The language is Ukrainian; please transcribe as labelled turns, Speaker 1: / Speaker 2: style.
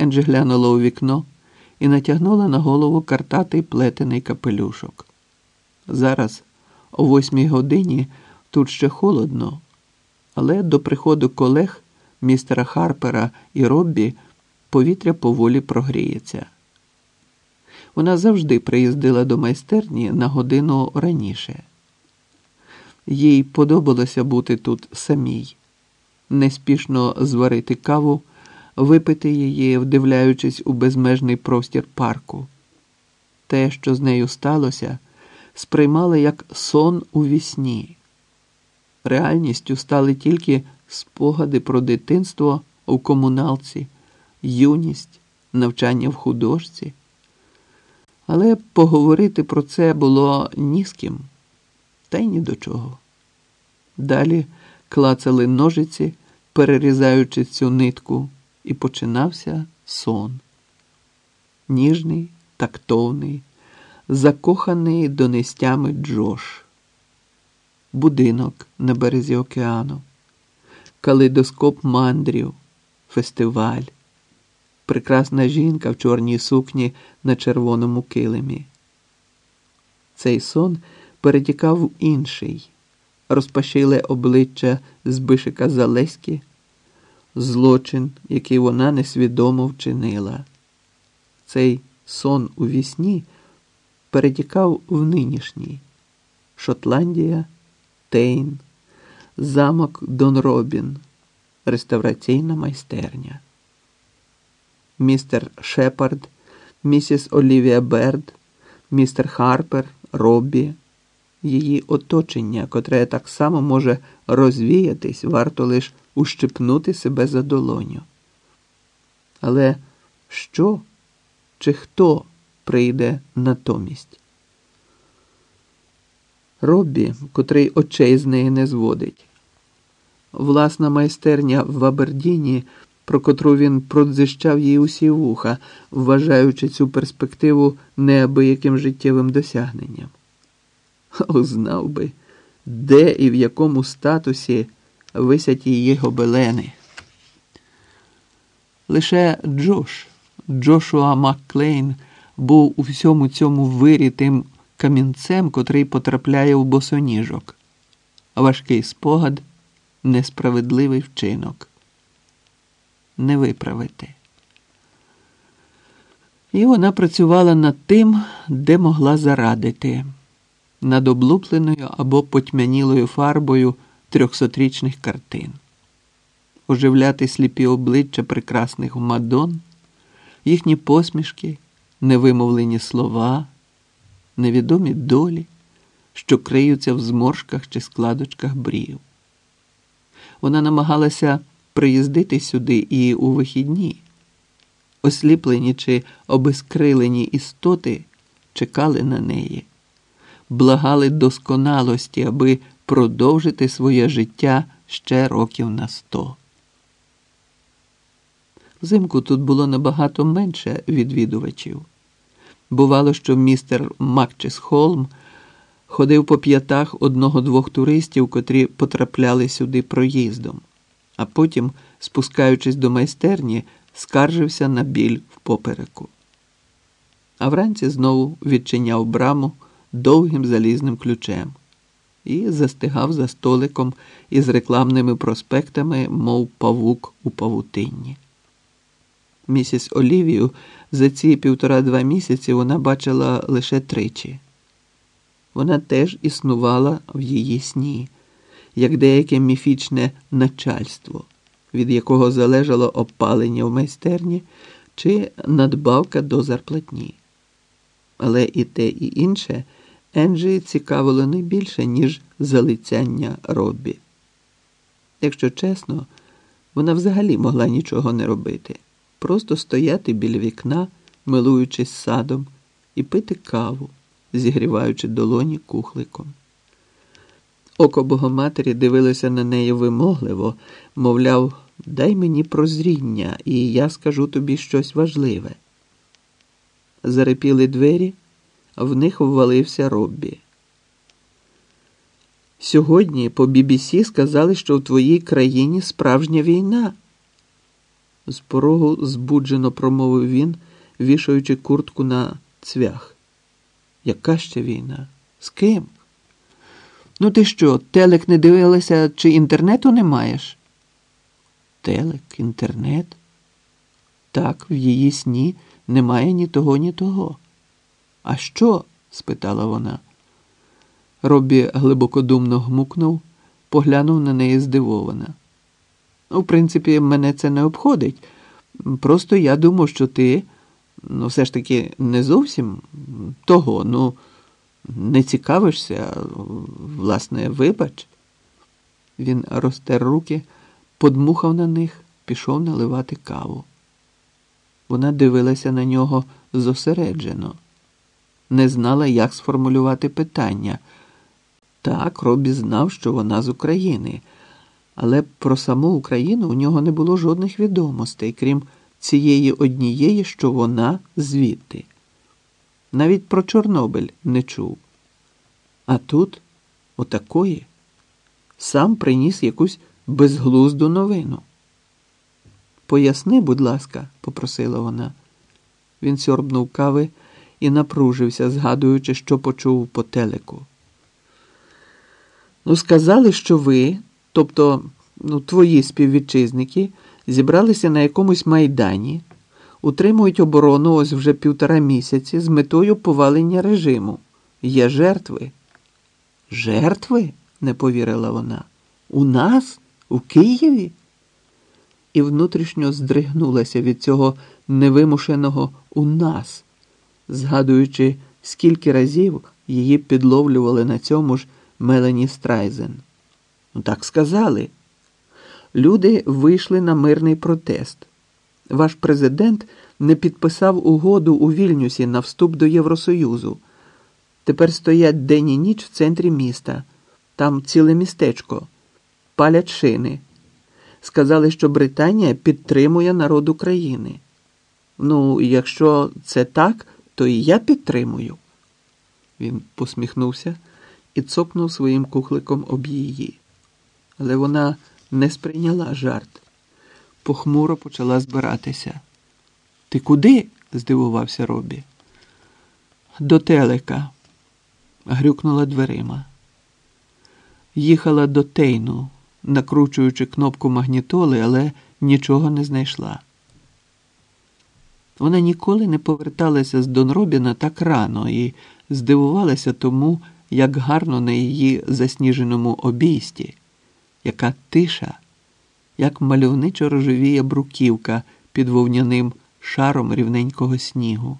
Speaker 1: Енджі глянула у вікно і натягнула на голову картатий плетений капелюшок. Зараз, о восьмій годині, тут ще холодно, але до приходу колег містера Харпера і Роббі повітря поволі прогріється. Вона завжди приїздила до майстерні на годину раніше. Їй подобалося бути тут самій, неспішно зварити каву, випити її, вдивляючись у безмежний простір парку. Те, що з нею сталося, сприймала як сон у вісні. Реальністю стали тільки спогади про дитинство у комуналці, юність, навчання в художці. Але поговорити про це було ні з ким, та й ні до чого. Далі клацали ножиці, перерізаючи цю нитку, і починався сон. Ніжний, тактовний, закоханий донестями Джош, будинок на березі океану, калейдоскоп мандрів, фестиваль. Прекрасна жінка в чорній сукні на червоному килимі. Цей сон перетікав в інший, розпашиле обличчя Збишика Залеськи, злочин, який вона несвідомо вчинила. Цей сон у вісні перетікав в нинішній. Шотландія, Тейн, замок Дон Робін, реставраційна майстерня. Містер Шепард, місіс Олівія Берд, містер Харпер, Роббі, її оточення, котре так само може розвіятись, варто лиш ущипнути себе за долоню. Але що чи хто прийде натомість? Роббі, котрий очей з неї не зводить. Власна майстерня в Абердіні – про котру він продзищав їй усі вуха, вважаючи цю перспективу неабияким життєвим досягненням. О, би, де і в якому статусі висять її гобелени. Лише Джош, Джошуа Макклейн, був у всьому цьому вирі тим камінцем, котрий потрапляє в босоніжок. Важкий спогад, несправедливий вчинок не виправити. І вона працювала над тим, де могла зарадити, над облупленою або потьмянілою фарбою трьохсотрічних картин, оживляти сліпі обличчя прекрасних мадон, їхні посмішки, невимовлені слова, невідомі долі, що криються в зморшках чи складочках брів. Вона намагалася приїздити сюди і у вихідні. Осліплені чи обескрилені істоти чекали на неї, благали досконалості, аби продовжити своє життя ще років на сто. Взимку тут було набагато менше відвідувачів. Бувало, що містер Макчес Холм ходив по п'ятах одного-двох туристів, котрі потрапляли сюди проїздом а потім, спускаючись до майстерні, скаржився на біль в попереку. А вранці знову відчиняв браму довгим залізним ключем і застигав за столиком із рекламними проспектами, мов павук у павутинні. Місіс Олівію за ці півтора-два місяці вона бачила лише тричі. Вона теж існувала в її сні як деяке міфічне начальство, від якого залежало опалення в майстерні чи надбавка до зарплатні. Але і те, і інше Енджі цікавило не більше, ніж залицяння Роббі. Якщо чесно, вона взагалі могла нічого не робити, просто стояти біля вікна, милуючись садом, і пити каву, зігріваючи долоні кухликом. Око Богоматері дивилося на неї вимогливо, мовляв, дай мені прозріння, і я скажу тобі щось важливе. Зарепіли двері, в них ввалився Роббі. Сьогодні по BBC сказали, що в твоїй країні справжня війна. З порогу збуджено промовив він, вішаючи куртку на цвях. Яка ще війна? З ким? Ну, ти що, телек не дивилася, чи інтернету не маєш? Телек, інтернет? Так, в її сні немає ні того, ні того. А що? спитала вона. Робі глибокодумно гмукнув, поглянув на неї здивована. В принципі, мене це не обходить. Просто я думав, що ти, ну, все ж таки, не зовсім того, ну, не цікавишся, власне, вибач. Він розтер руки, подмухав на них, пішов наливати каву. Вона дивилася на нього зосереджено, не знала, як сформулювати питання. Так, Робі знав, що вона з України, але про саму Україну у нього не було жодних відомостей, крім цієї однієї, що вона звідти. Навіть про Чорнобиль не чув. А тут отакої сам приніс якусь безглузду новину. Поясни, будь ласка, попросила вона. Він сьорбнув кави і напружився, згадуючи, що почув по телеку. Ну, сказали, що ви, тобто ну, твої співвітчизники, зібралися на якомусь майдані, утримують оборону ось вже півтора місяці з метою повалення режиму. Є жертви. Жертви? не повірила вона. У нас? У Києві? І внутрішньо здригнулася від цього невимушеного у нас, згадуючи, скільки разів її підловлювали на цьому ж Мелані Страйзен. Ну, так сказали. Люди вийшли на мирний протест. Ваш президент не підписав угоду у Вільнюсі на вступ до Євросоюзу. Тепер стоять день і ніч в центрі міста. Там ціле містечко, палять шини. Сказали, що Британія підтримує народ України. Ну, якщо це так, то і я підтримую. Він посміхнувся і цокнув своїм кухликом об її. Але вона не сприйняла жарт. Похмуро почала збиратися. Ти куди? здивувався Робі. До телека, грюкнула дверима. Їхала до Тейну, накручуючи кнопку магнітоли, але нічого не знайшла. Вона ніколи не поверталася з Донробіна так рано і здивувалася тому, як гарно на її засніженому обійсті, яка тиша, як мальовничо рожевіє бруківка під вовняним шаром рівненького снігу.